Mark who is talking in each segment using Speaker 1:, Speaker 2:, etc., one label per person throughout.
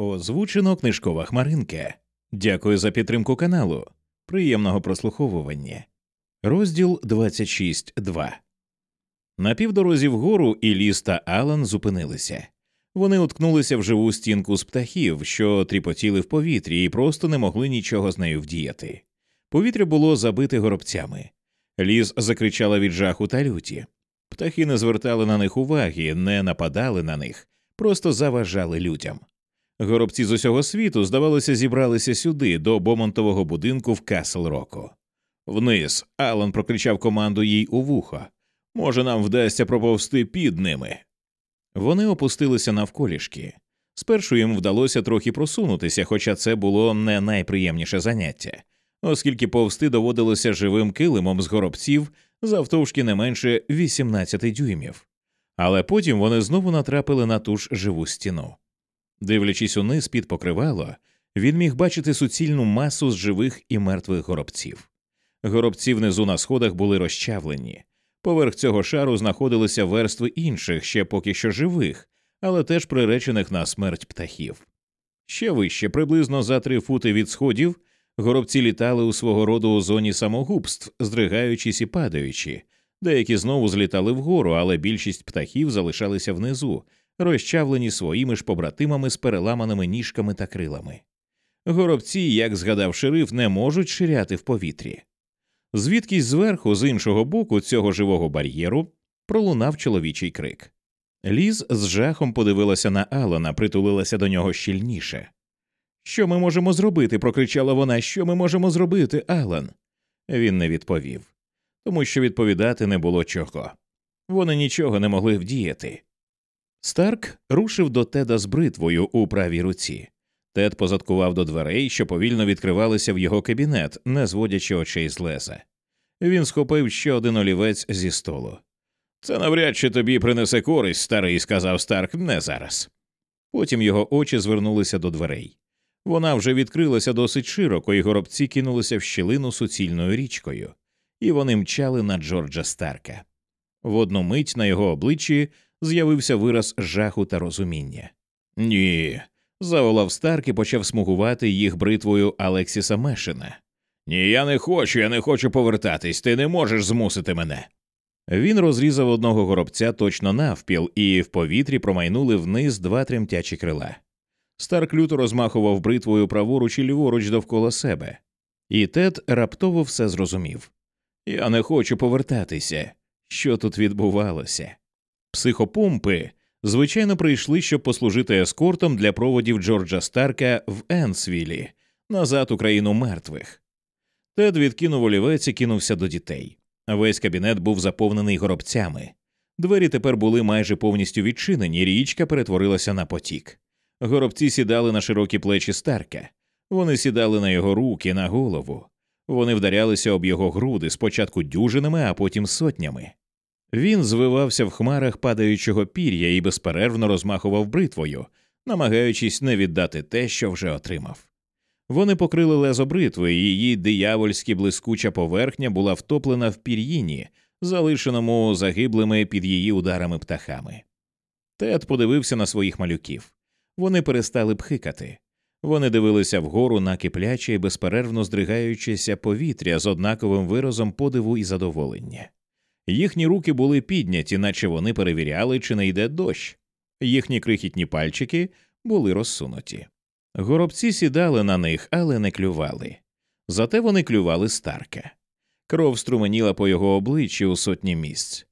Speaker 1: Озвучено книжкова хмаринка. Дякую за підтримку каналу. Приємного прослуховування. Розділ 26.2 На півдорозі вгору і ліс та Алан зупинилися. Вони уткнулися в живу стінку з птахів, що тріпотіли в повітрі, і просто не могли нічого з нею вдіяти. Повітря було забите горобцями. Ліс закричала від жаху та люті. Птахи не звертали на них уваги, не нападали на них, просто заважали людям. Горобці з усього світу, здавалося, зібралися сюди, до бомонтового будинку в Касл Року. Вниз Алан прокричав команду їй у вухо. Може, нам вдасться проповсти під ними. Вони опустилися навколішки. Спершу їм вдалося трохи просунутися, хоча це було не найприємніше заняття, оскільки повсти доводилося живим килимом з горобців завтовшки не менше 18 дюймів. Але потім вони знову натрапили на ту ж живу стіну. Дивлячись униз під покривало, він міг бачити суцільну масу з живих і мертвих горобців. Горобці внизу на сходах були розчавлені. Поверх цього шару знаходилися верстви інших, ще поки що живих, але теж приречених на смерть птахів. Ще вище, приблизно за три фути від сходів, горобці літали у свого роду у зоні самогубств, здригаючись і падаючи. Деякі знову злітали вгору, але більшість птахів залишалися внизу, розчавлені своїми ж побратимами з переламаними ніжками та крилами. Горобці, як згадав шериф, не можуть ширяти в повітрі. Звідкись зверху, з іншого боку цього живого бар'єру, пролунав чоловічий крик. Ліз з жахом подивилася на Алана, притулилася до нього щільніше. Що ми можемо зробити? прокричала вона. Що ми можемо зробити, Алан? Він не відповів, тому що відповідати не було чого. Вони нічого не могли вдіяти. Старк рушив до Теда з бритвою у правій руці. Тед позадкував до дверей, що повільно відкривалися в його кабінет, не зводячи очей з леза. Він схопив ще один олівець зі столу. Це навряд чи тобі принесе користь, старий, сказав Старк, не зараз. Потім його очі звернулися до дверей. Вона вже відкрилася досить широко, і горобці кинулися в щілину суцільною річкою, і вони мчали на Джорджа Старка. В одну мить на його обличчі з'явився вираз жаху та розуміння. Ні, заволав Старк і почав смугувати їх бритвою Алексіса Мешина. Ні, я не хочу, я не хочу повертатись, ти не можеш змусити мене. Він розрізав одного горобця точно навпіл, і в повітрі промайнули вниз два тремтячі крила. Старк люто розмахував бритвою праворуч і ліворуч довкола себе, і Тед раптово все зрозумів. Я не хочу повертатися. Що тут відбувалося? Психопомпи, звичайно, прийшли, щоб послужити ескортом для проводів Джорджа Старка в Енсвілі, назад у країну мертвих. Тед відкинув олівець і кинувся до дітей. Весь кабінет був заповнений горобцями. Двері тепер були майже повністю відчинені, річка перетворилася на потік. Горобці сідали на широкі плечі Старка, вони сідали на його руки, на голову. Вони вдарялися об його груди спочатку дюжинами, а потім сотнями. Він звивався в хмарах падаючого пір'я і безперервно розмахував бритвою, намагаючись не віддати те, що вже отримав. Вони покрили лезо бритви, і її диявольськи блискуча поверхня була втоплена в пір'їні, залишеному загиблими під її ударами птахами. Тед подивився на своїх малюків. Вони перестали пхикати. Вони дивилися вгору на кипляче і безперервно здригаючеся повітря з однаковим виразом подиву і задоволення. Їхні руки були підняті, наче вони перевіряли, чи не йде дощ. Їхні крихітні пальчики були розсунуті. Горобці сідали на них, але не клювали. Зате вони клювали старка. Кров струменіла по його обличчі у сотні місць.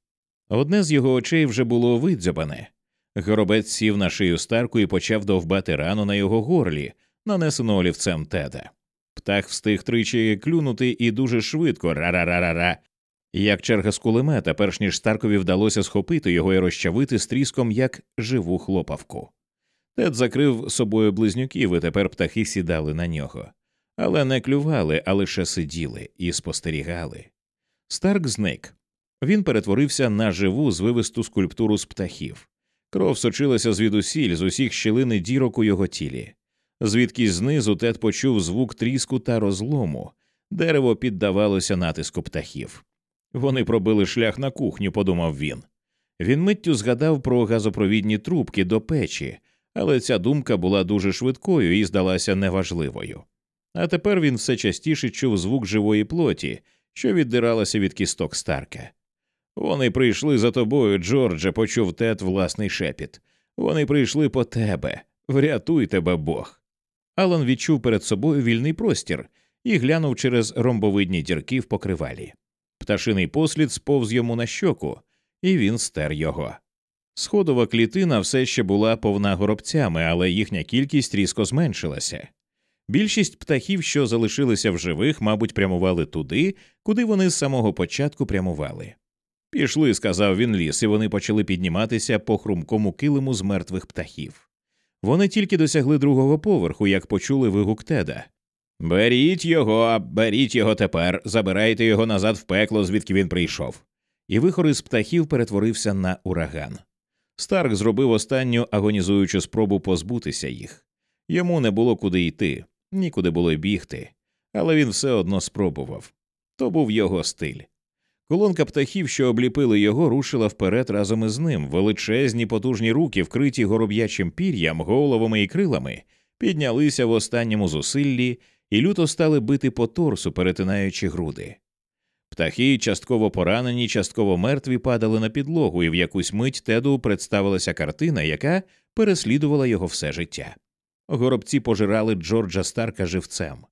Speaker 1: Одне з його очей вже було видзьобане. Горобець сів на шию старку і почав довбати рану на його горлі, нанесену олівцем теда. Птах встиг тричі клюнути і дуже швидко ра-ра-ра-ра-ра, як черга з кулемета, перш ніж Старкові вдалося схопити його і розчавити стріском як живу хлопавку. Тед закрив собою близнюків, і тепер птахи сідали на нього, але не клювали, а лише сиділи і спостерігали. Старк зник. Він перетворився на живу звивисту скульптуру з птахів. Кров сочилася звідусіль з усіх щілини дірок у його тілі. Звідки знизу Тед почув звук тріску та розлому, дерево піддавалося натиску птахів. Вони пробили шлях на кухню, подумав він. Він миттю згадав про газопровідні трубки до печі, але ця думка була дуже швидкою і здалася неважливою. А тепер він все частіше чув звук живої плоті, що віддиралася від кісток Старка. Вони прийшли за тобою, Джордже, почув тет власний шепіт. Вони прийшли по тебе. Врятуй тебе Бог. Алан відчув перед собою вільний простір і глянув через ромбовидні дірки в покривалі. Пташиний послід сповз йому на щоку, і він стер його. Сходова клітина все ще була повна горобцями, але їхня кількість різко зменшилася. Більшість птахів, що залишилися в живих, мабуть, прямували туди, куди вони з самого початку прямували. Пішли, сказав він ліс, і вони почали підніматися по хрумкому килиму з мертвих птахів. Вони тільки досягли другого поверху, як почули вигук теда. Беріть його, беріть його тепер, забирайте його назад в пекло, звідки він прийшов. І вихор із птахів перетворився на ураган. Старк зробив останню агонізуючу спробу позбутися їх. Йому не було куди йти, нікуди було бігти, але він все одно спробував. То був його стиль. Колонка птахів, що обліпили його, рушила вперед разом із ним. Величезні потужні руки, вкриті гороб'ячим пір'ям, головами і крилами, піднялися в останньому зусиллі і люто стали бити по торсу, перетинаючи груди. Птахи, частково поранені, частково мертві, падали на підлогу, і в якусь мить теду представилася картина, яка переслідувала його все життя. Горобці пожирали Джорджа Старка живцем.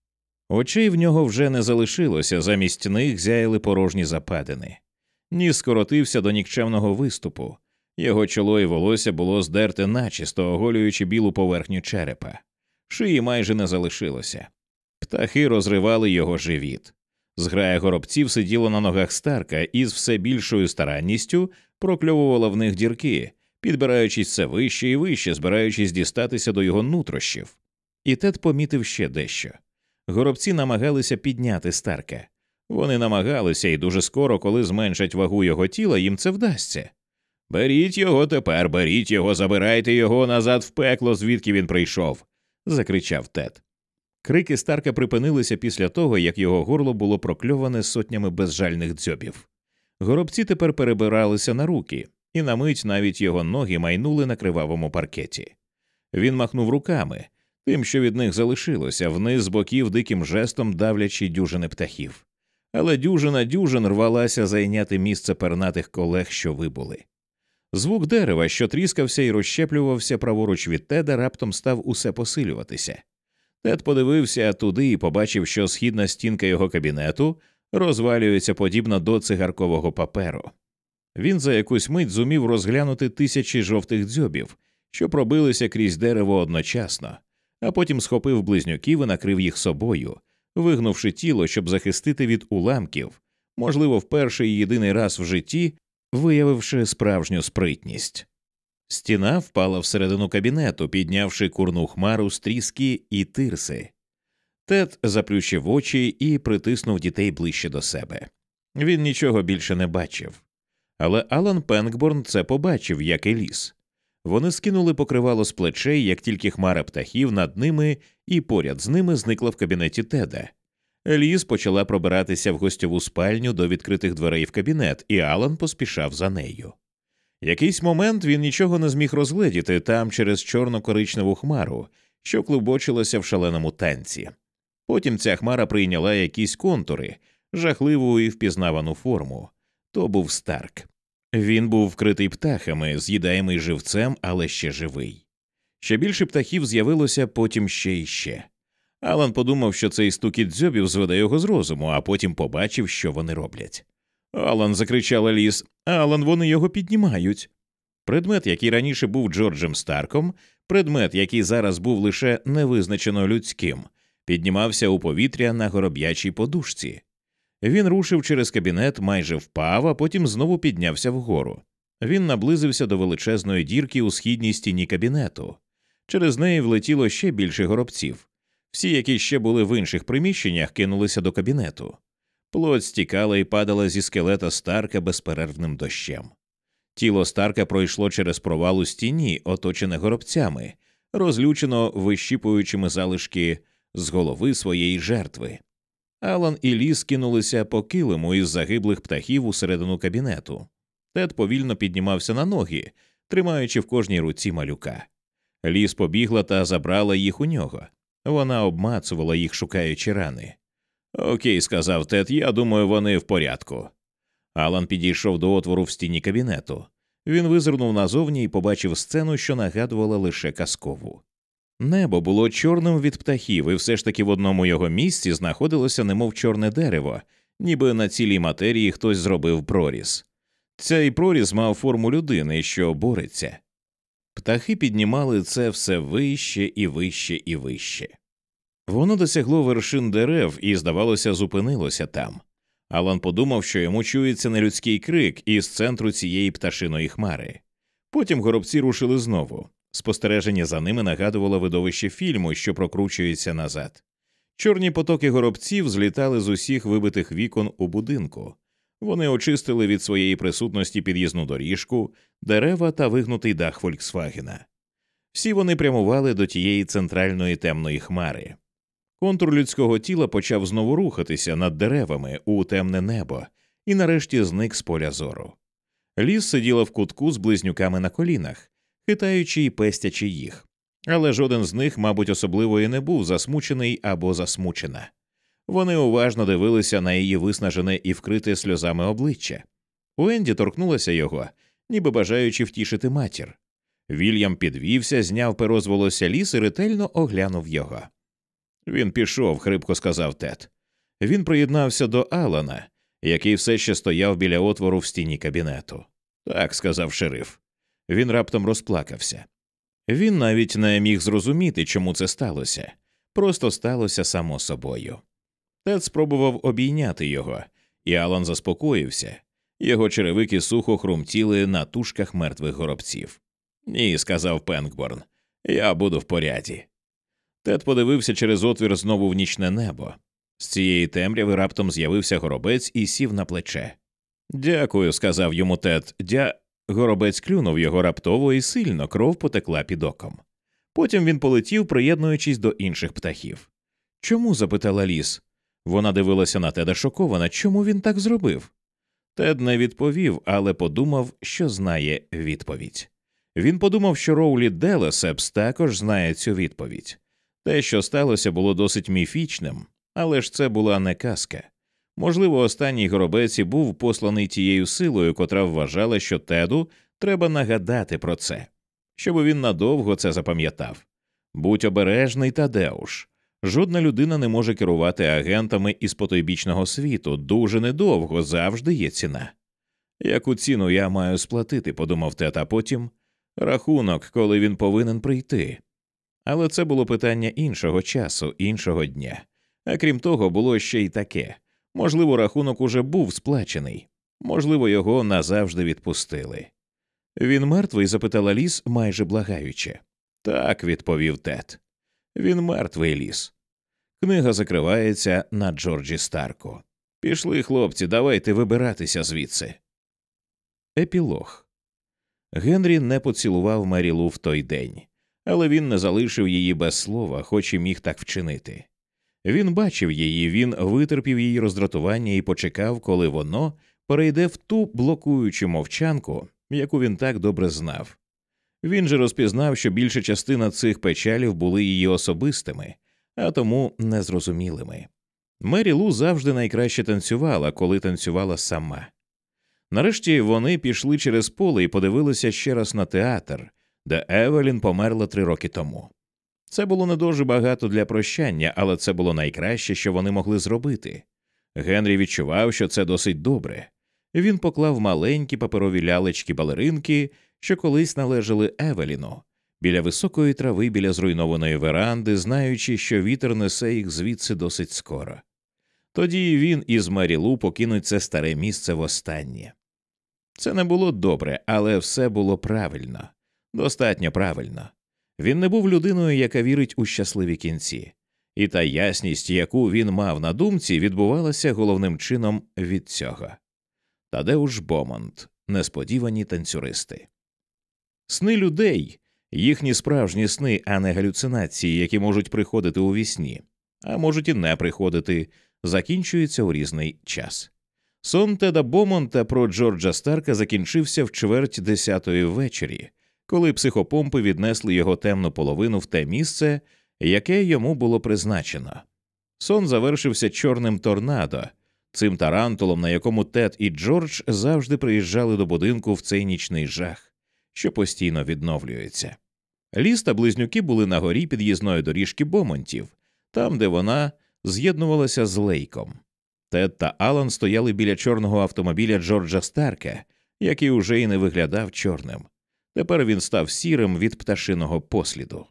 Speaker 1: Очей в нього вже не залишилося, замість них зяяли порожні западини. Ніс скоротився до нікчемного виступу, його чоло і волосся було здерте начисто, оголюючи білу поверхню черепа. Шиї майже не залишилося. Птахи розривали його живіт. Зграя горобців сиділа на ногах Старка і з все більшою старанністю прокльовувала в них дірки, підбираючись все вище і вище, збираючись дістатися до його нутрощів. І Тед помітив ще дещо. Горобці намагалися підняти Старка. Вони намагалися, і дуже скоро, коли зменшать вагу його тіла, їм це вдасться. Беріть його тепер, беріть його, забирайте його назад в пекло, звідки він прийшов. закричав Тед. Крики Старка припинилися після того, як його горло було прокльоване сотнями безжальних дзьобів. Горобці тепер перебиралися на руки, і на мить навіть його ноги майнули на кривавому паркеті. Він махнув руками, тим, що від них залишилося, вниз з боків диким жестом давлячи дюжини птахів. Але дюжина дюжин рвалася зайняти місце пернатих колег, що вибули. Звук дерева, що тріскався і розщеплювався праворуч від теда, раптом став усе посилюватися. Тед подивився туди і побачив, що східна стінка його кабінету розвалюється подібно до цигаркового паперу. Він за якусь мить зумів розглянути тисячі жовтих дзьобів, що пробилися крізь дерево одночасно, а потім схопив близнюків і накрив їх собою, вигнувши тіло, щоб захистити від уламків, можливо, в перший і єдиний раз в житті, виявивши справжню спритність. Стіна впала всередину кабінету, піднявши курну хмару з тріски і тирси. Тед заплющив очі і притиснув дітей ближче до себе. Він нічого більше не бачив. Але Алан Пенкборн це побачив, як і ліс. Вони скинули покривало з плечей, як тільки хмара птахів над ними і поряд з ними зникла в кабінеті Теда. Ліс почала пробиратися в гостьову спальню до відкритих дверей в кабінет, і Алан поспішав за нею. Якийсь момент він нічого не зміг розгледіти там через чорно-коричневу хмару, що клубочилася в шаленому танці. Потім ця хмара прийняла якісь контури, жахливу і впізнавану форму. То був Старк. Він був вкритий птахами, з'їдаємий живцем, але ще живий. Ще більше птахів з'явилося потім ще і ще. Алан подумав, що цей стукіт дзьобів зведе його з розуму, а потім побачив, що вони роблять. Алан, закричала ліс, Алан, вони його піднімають. Предмет, який раніше був Джорджем Старком, предмет, який зараз був лише невизначено людським, піднімався у повітря на гороб'ячій подушці. Він рушив через кабінет, майже впав, а потім знову піднявся вгору. Він наблизився до величезної дірки у східній стіні кабінету. Через неї влетіло ще більше горобців. Всі, які ще були в інших приміщеннях, кинулися до кабінету. Плоть стікала і падала зі скелета Старка безперервним дощем. Тіло Старка пройшло через провал у стіні, оточене горобцями, розлючено вищіпуючими залишки з голови своєї жертви. Алан і Ліс кинулися по килиму із загиблих птахів усередину кабінету. Тед повільно піднімався на ноги, тримаючи в кожній руці малюка. Ліс побігла та забрала їх у нього. Вона обмацувала їх, шукаючи рани. Окей, сказав Тед, я думаю, вони в порядку. Алан підійшов до отвору в стіні кабінету. Він визирнув назовні і побачив сцену, що нагадувала лише казкову. Небо було чорним від птахів, і все ж таки в одному його місці знаходилося немов чорне дерево, ніби на цілій матерії хтось зробив проріз. Цей проріз мав форму людини, що бореться. Птахи піднімали це все вище і вище і вище. Воно досягло вершин дерев і, здавалося, зупинилося там. Алан подумав, що йому чується нелюдський крик із центру цієї пташиної хмари. Потім горобці рушили знову. Спостереження за ними нагадувало видовище фільму, що прокручується назад. Чорні потоки горобців злітали з усіх вибитих вікон у будинку. Вони очистили від своєї присутності під'їзну доріжку, дерева та вигнутий дах Фольксвагена. Всі вони прямували до тієї центральної темної хмари. Контур людського тіла почав знову рухатися над деревами у темне небо і нарешті зник з поля зору. Ліс сиділа в кутку з близнюками на колінах, хитаючи й пестячи їх, але жоден з них, мабуть, особливо і не був засмучений або засмучена. Вони уважно дивилися на її виснажене і вкрите сльозами обличчя. Уенді торкнулася його, ніби бажаючи втішити матір. Вільям підвівся, зняв перо з волосся ліс і ретельно оглянув його. Він пішов, хрипко сказав Тед. Він приєднався до Алана, який все ще стояв біля отвору в стіні кабінету. Так, сказав шериф. Він раптом розплакався. Він навіть не міг зрозуміти, чому це сталося, просто сталося само собою. Тед спробував обійняти його, і Алан заспокоївся. Його черевики сухо хрумтіли на тушках мертвих горобців. Ні, сказав Пенкборн, я буду в поряді. Тед подивився через отвір знову в нічне небо. З цієї темряви раптом з'явився горобець і сів на плече. Дякую, сказав йому Тед. Дя. Горобець клюнув його раптово і сильно кров потекла під оком. Потім він полетів, приєднуючись до інших птахів. Чому? запитала Ліз. Вона дивилася на Теда шокована. Чому він так зробив? Тед не відповів, але подумав, що знає відповідь. Він подумав, що Роулі Делесепс також знає цю відповідь. Те, що сталося, було досить міфічним, але ж це була не казка. Можливо, останній горобець і був посланий тією силою, котра вважала, що Теду треба нагадати про це, щоб він надовго це запам'ятав. Будь обережний, Тадеуш. Жодна людина не може керувати агентами із потойбічного світу дуже недовго завжди є ціна. Яку ціну я маю сплатити, подумав Тед, а потім рахунок, коли він повинен прийти. Але це було питання іншого часу, іншого дня. А крім того, було ще й таке можливо, рахунок уже був сплачений, можливо, його назавжди відпустили. Він мертвий? запитала ліс, майже благаючи. Так, відповів Тед. Він мертвий ліс. Книга закривається на Джорджі Старку. Пішли, хлопці, давайте вибиратися звідси. Епілог Генрі не поцілував Мері Лу в той день але він не залишив її без слова, хоч і міг так вчинити. Він бачив її, він витерпів її роздратування і почекав, коли воно перейде в ту блокуючу мовчанку, яку він так добре знав. Він же розпізнав, що більша частина цих печалів були її особистими, а тому незрозумілими. Мері Лу завжди найкраще танцювала, коли танцювала сама. Нарешті вони пішли через поле і подивилися ще раз на театр, де Евелін померла три роки тому. Це було не дуже багато для прощання, але це було найкраще, що вони могли зробити. Генрі відчував, що це досить добре. Він поклав маленькі паперові лялечки балеринки, що колись належали Евеліну, біля високої трави, біля зруйнованої веранди, знаючи, що вітер несе їх звідси досить скоро. Тоді він із Марілу покинуть це старе місце востаннє. Це не було добре, але все було правильно. Достатньо правильно. Він не був людиною, яка вірить у щасливі кінці, і та ясність, яку він мав на думці, відбувалася головним чином від цього. Тадеуш Бомонт, несподівані танцюристи. Сни людей, їхні справжні сни, а не галюцинації, які можуть приходити у вісні, а можуть і не приходити, закінчуються у різний час. Сон Теда Бомонта про Джорджа Старка закінчився в чверть десятої ввечері коли психопомпи віднесли його темну половину в те місце, яке йому було призначено. Сон завершився чорним торнадо, цим тарантулом, на якому Тед і Джордж завжди приїжджали до будинку в цей нічний жах, що постійно відновлюється. Ліс та близнюки були на горі під'їзної доріжки Бомонтів, там, де вона з'єднувалася з лейком. Тед та Алан стояли біля чорного автомобіля Джорджа Старка, який уже й не виглядав чорним. Тепер він став сірим від пташиного посліду.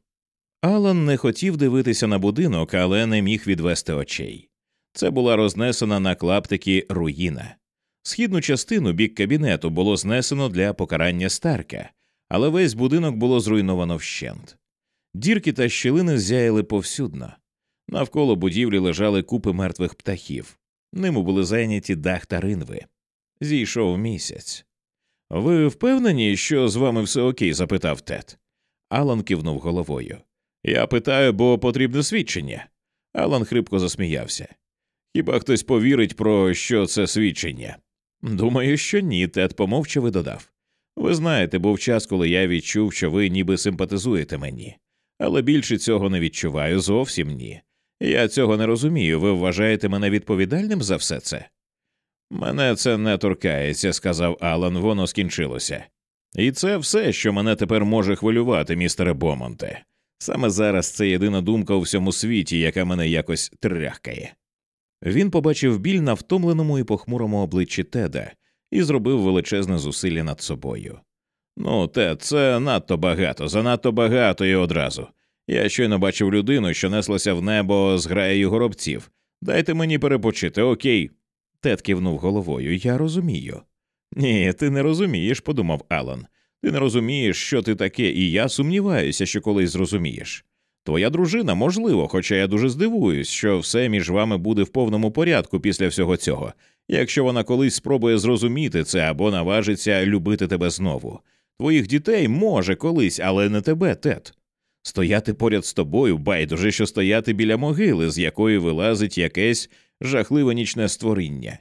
Speaker 1: Алан не хотів дивитися на будинок, але не міг відвести очей. Це була рознесена на клаптики руїна. Східну частину бік кабінету було знесено для покарання Старка, але весь будинок було зруйновано вщент. Дірки та щілини зяяли повсюдно. Навколо будівлі лежали купи мертвих птахів. Ними були зайняті дах та ринви. Зійшов місяць. Ви впевнені, що з вами все окей? запитав Тед. Алан кивнув головою. Я питаю, бо потрібне свідчення. Алан хрипко засміявся. Хіба хтось повірить, про що це свідчення? Думаю, що ні, Тед помовчав і додав. Ви знаєте, був час, коли я відчув, що ви ніби симпатизуєте мені, але більше цього не відчуваю зовсім ні. Я цього не розумію. Ви вважаєте мене відповідальним за все це? Мене це не торкається, сказав Алан, воно скінчилося. І це все, що мене тепер може хвилювати, містере Бомонте. Саме зараз це єдина думка у всьому світі, яка мене якось тряхкає. Він побачив біль на втомленому і похмурому обличчі Теда і зробив величезне зусилля над собою. Ну, Тед, це надто багато, занадто багато і одразу. Я щойно бачив людину, що неслася в небо з граєю горобців. Дайте мені перепочити, окей. Тед кивнув головою. Я розумію. Ні, ти не розумієш, подумав Алан. Ти не розумієш, що ти таке, і я сумніваюся, що колись зрозумієш. Твоя дружина, можливо, хоча я дуже здивуюсь, що все між вами буде в повному порядку після всього цього, якщо вона колись спробує зрозуміти це або наважиться любити тебе знову. Твоїх дітей може колись, але не тебе, Тед. Стояти поряд з тобою, байдуже, що стояти біля могили, з якої вилазить якесь жахливе нічне створіння.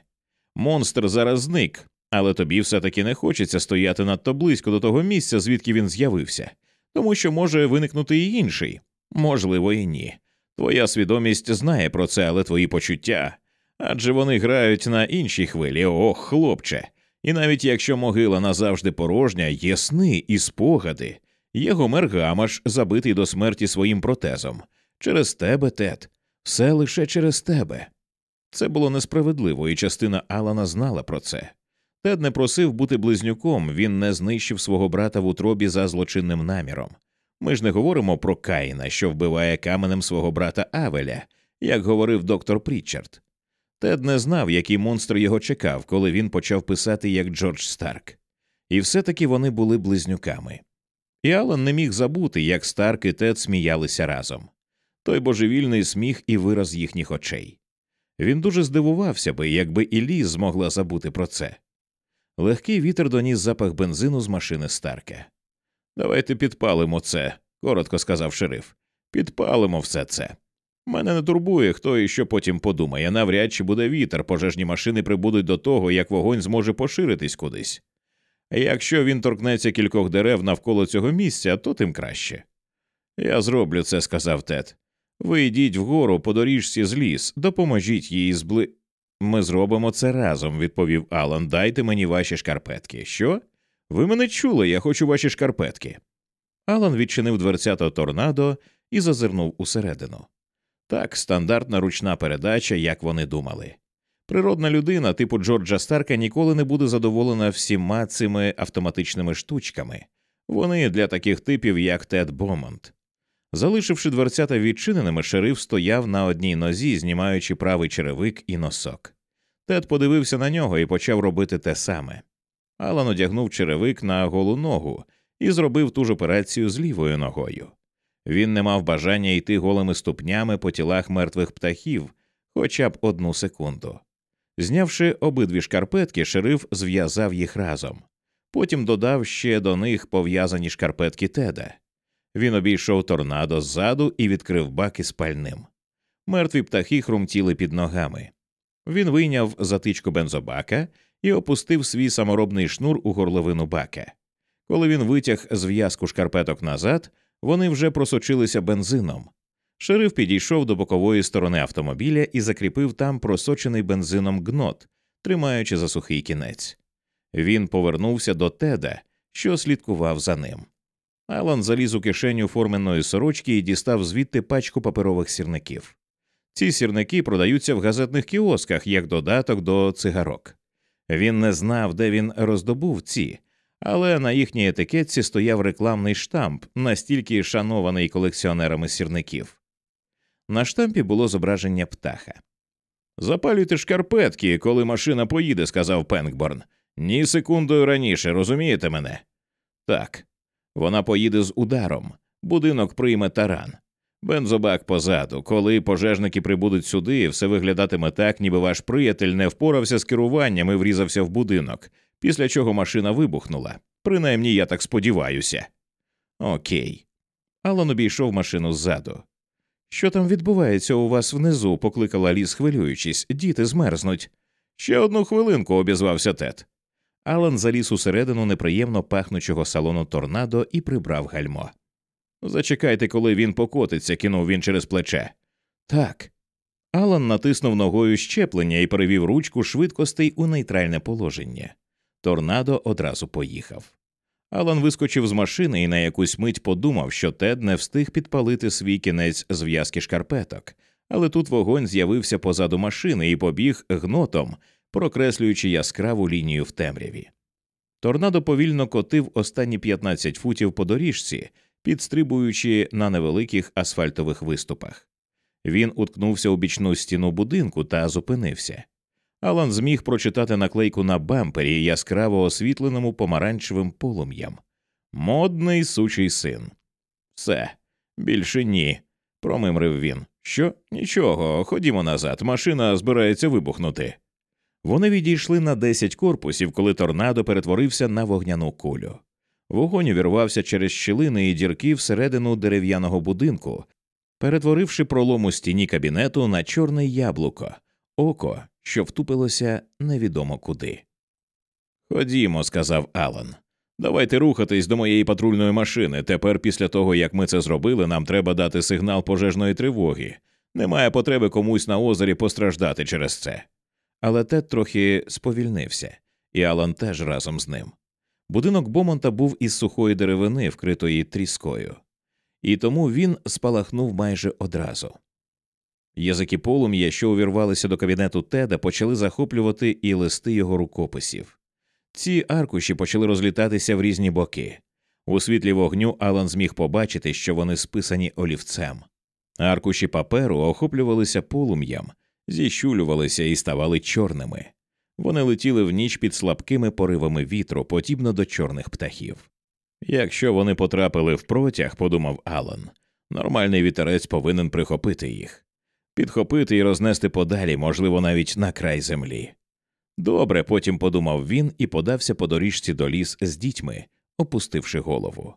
Speaker 1: Монстр зараз зник, але тобі все таки не хочеться стояти надто близько до того місця, звідки він з'явився, тому що може виникнути і інший. Можливо, і ні. Твоя свідомість знає про це, але твої почуття. Адже вони грають на іншій хвилі, ох, хлопче. І навіть якщо могила назавжди порожня, є сни і спогади, є Гомер Гамаш, забитий до смерті своїм протезом. Через тебе, Тед, все лише через тебе. Це було несправедливо, і частина Алана знала про це. Тед не просив бути близнюком, він не знищив свого брата в утробі за злочинним наміром. Ми ж не говоримо про Каїна, що вбиває каменем свого брата Авеля, як говорив доктор Прічард. Тед не знав, який монстр його чекав, коли він почав писати як Джордж Старк. І все таки вони були близнюками. І Алан не міг забути, як Старк і Тед сміялися разом той божевільний сміх і вираз їхніх очей. Він дуже здивувався би, якби і Ліз змогла забути про це. Легкий вітер доніс запах бензину з машини Старка. Давайте підпалимо це, коротко сказав шериф. Підпалимо все це. Мене не турбує, хто і що потім подумає. Навряд чи буде вітер, пожежні машини прибудуть до того, як вогонь зможе поширитись кудись. Якщо він торкнеться кількох дерев навколо цього місця, то тим краще. Я зроблю це, сказав Тед. Ви йдіть вгору по доріжці з ліс, допоможіть їй збли. Ми зробимо це разом, відповів Алан. Дайте мені ваші шкарпетки. Що? Ви мене чули, я хочу ваші шкарпетки. Алан відчинив дверцята торнадо і зазирнув усередину. Так, стандартна ручна передача, як вони думали. Природна людина, типу Джорджа Старка, ніколи не буде задоволена всіма цими автоматичними штучками. Вони для таких типів, як Тед Бомонт. Залишивши дверцята відчиненими, шериф стояв на одній нозі, знімаючи правий черевик і носок. Тед подивився на нього і почав робити те саме. Алан одягнув черевик на голу ногу і зробив ту ж операцію з лівою ногою. Він не мав бажання йти голими ступнями по тілах мертвих птахів хоча б одну секунду. Знявши обидві шкарпетки, шериф зв'язав їх разом. Потім додав ще до них пов'язані шкарпетки теда. Він обійшов торнадо ззаду і відкрив бак із пальним. Мертві птахи хрумтіли під ногами. Він вийняв затичку бензобака і опустив свій саморобний шнур у горловину бака. Коли він витяг зв'язку шкарпеток назад, вони вже просочилися бензином. Шериф підійшов до бокової сторони автомобіля і закріпив там просочений бензином гнот, тримаючи за сухий кінець. Він повернувся до теда, що слідкував за ним. Алан заліз у кишеню форменної сорочки і дістав звідти пачку паперових сірників. Ці сірники продаються в газетних кіосках як додаток до цигарок. Він не знав, де він роздобув ці, але на їхній етикетці стояв рекламний штамп, настільки шанований колекціонерами сірників. На штампі було зображення птаха. Запалюйте шкарпетки, коли машина поїде, сказав Пенкборн. Ні секундою раніше, розумієте мене? Так. Вона поїде з ударом. Будинок прийме таран. Бензобак позаду. Коли пожежники прибудуть сюди, все виглядатиме так, ніби ваш приятель не впорався з керуванням і врізався в будинок, після чого машина вибухнула. Принаймні я так сподіваюся. Окей. Алан обійшов машину ззаду. Що там відбувається у вас внизу? покликала ліс, хвилюючись, діти змерзнуть. Ще одну хвилинку, обізвався Тед. Алан заліз усередину неприємно пахнучого салону торнадо і прибрав гальмо. Зачекайте, коли він покотиться, кинув він через плече. Так. Алан натиснув ногою щеплення і перевів ручку швидкостей у нейтральне положення. Торнадо одразу поїхав. Алан вискочив з машини і на якусь мить подумав, що Тед не встиг підпалити свій кінець зв'язки шкарпеток, але тут вогонь з'явився позаду машини і побіг гнотом, прокреслюючи яскраву лінію в темряві. Торнадо повільно котив останні 15 футів по доріжці, підстрибуючи на невеликих асфальтових виступах. Він уткнувся у бічну стіну будинку та зупинився. Алан зміг прочитати наклейку на бампері яскраво освітленому помаранчевим полум'ям. Модний сучий син. Все, більше ні, промимрив він. Що? Нічого, ходімо назад, машина збирається вибухнути. Вони відійшли на десять корпусів, коли торнадо перетворився на вогняну кулю. Вогонь увірвався через щілини і дірки всередину дерев'яного будинку, перетворивши пролом у стіні кабінету на чорне яблуко, око, що втупилося невідомо куди. Ходімо, сказав Алан. Давайте рухатись до моєї патрульної машини. Тепер, після того, як ми це зробили, нам треба дати сигнал пожежної тривоги. Немає потреби комусь на озері постраждати через це. Але Тед трохи сповільнився, і Алан теж разом з ним. Будинок Бомонта був із сухої деревини, вкритої тріскою, і тому він спалахнув майже одразу. Язики полум'я, що увірвалися до кабінету Теда, почали захоплювати і листи його рукописів. Ці аркуші почали розлітатися в різні боки. У світлі вогню Алан зміг побачити, що вони списані олівцем. Аркуші паперу охоплювалися полум'ям, зіщулювалися і ставали чорними. Вони летіли в ніч під слабкими поривами вітру, подібно до чорних птахів. Якщо вони потрапили в протяг, подумав Алан, нормальний вітерець повинен прихопити їх, підхопити і рознести подалі, можливо, навіть на край землі. Добре, потім подумав він і подався по доріжці до ліс з дітьми, опустивши голову.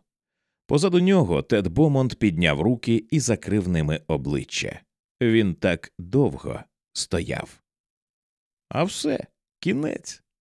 Speaker 1: Позаду нього Тед Бомонд підняв руки і закрив ними обличчя. Він так довго стояв. А все, кінець.